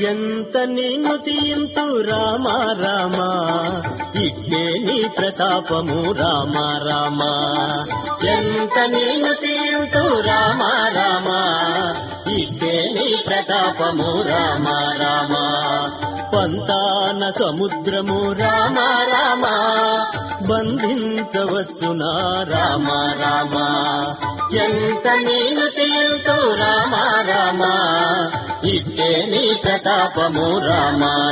ఎంత నిన్ను తీయంతు రామ రామ. ఇట్టే నీ ప్రతాపము రామ రామ. ఎంత నిన్ను తీయంతు రామ రామ. ఇట్టే నీ ప్రతాపము రామ రామ. పంతాన సముద్రము రామ రామ. బంధించవచ్చునా రామ రామ? ఎంత నేను తేలుతో రామ రామ? ఇట్టే నీ ప్రతాపము రామా.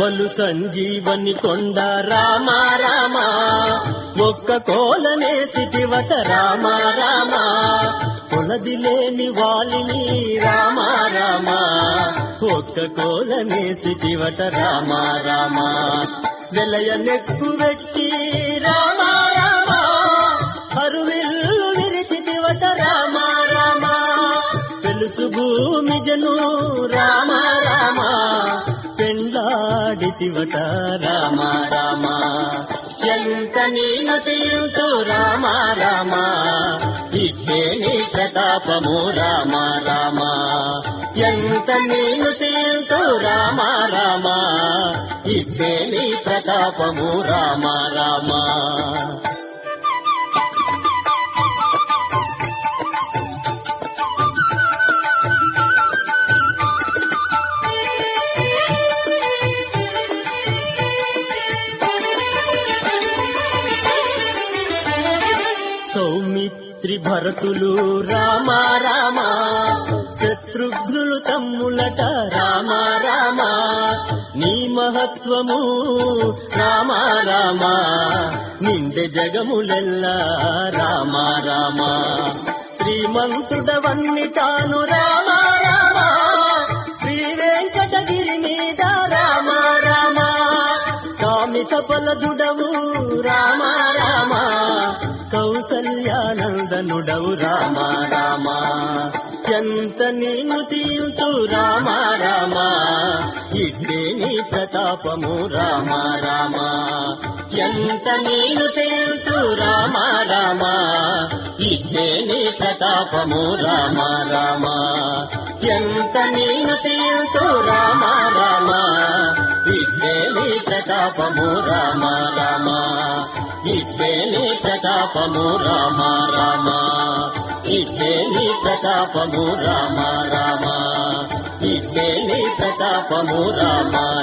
బలు సంజీవని కొండ రామా రామా ఒక్క కోలనే కోలనేసిటివట రామా రామా కొలది లేని వాలిని రామా రామా ఒక్క కోలనే కోలనేసిటివట రామా రామా. వెలయ నెక్కు వెట్టి రామా రామా అరువిల్లు విరిచిటివట రామ రామ పాడితివట. రామ రామ. ఎంత నేను తీరుతూ రామ రామ. ఇట్టే నీ ప్రతాపము రామ రామ. ఎంత నేను తీరుతూ రామ రామ. ఇట్టే నీ ప్రతాపము రామ రామ. సౌమిత్రి భరతులు రామా రామ శత్రుఘ్నులు తమ్ములట రామా రామా నీ మహత్వము రామా రామా నిండె జగములెల్లా రామా రామ. శ్రీమంతుడవన్నిటాను రామా రామా శ్రీ వెంకటగిరి మీద రామా రామా కామిత పలదుడవు రామా కౌసల్యానందనుడవు రామా రామా. ఎంత నేను తీరుతూ రామా రామా. ఇట్టే నీ ప్రతాపము రామా రామా. ఎంత నేను తీయుతూ రామా రామా. ఇట్టే నీ ప్రతాపము రామా రామా. ఎంత నేను తీయుతూ రామా రామా. ఇట్టే నీ ప్రతాపము రామా రామా. ఇట్టే నీ ప్రతాపము రామ రామ. ఇట్టే నీ ప్రతాపము రామ రామ. ఇట్టే నీ ప్రతాపము రామ రామ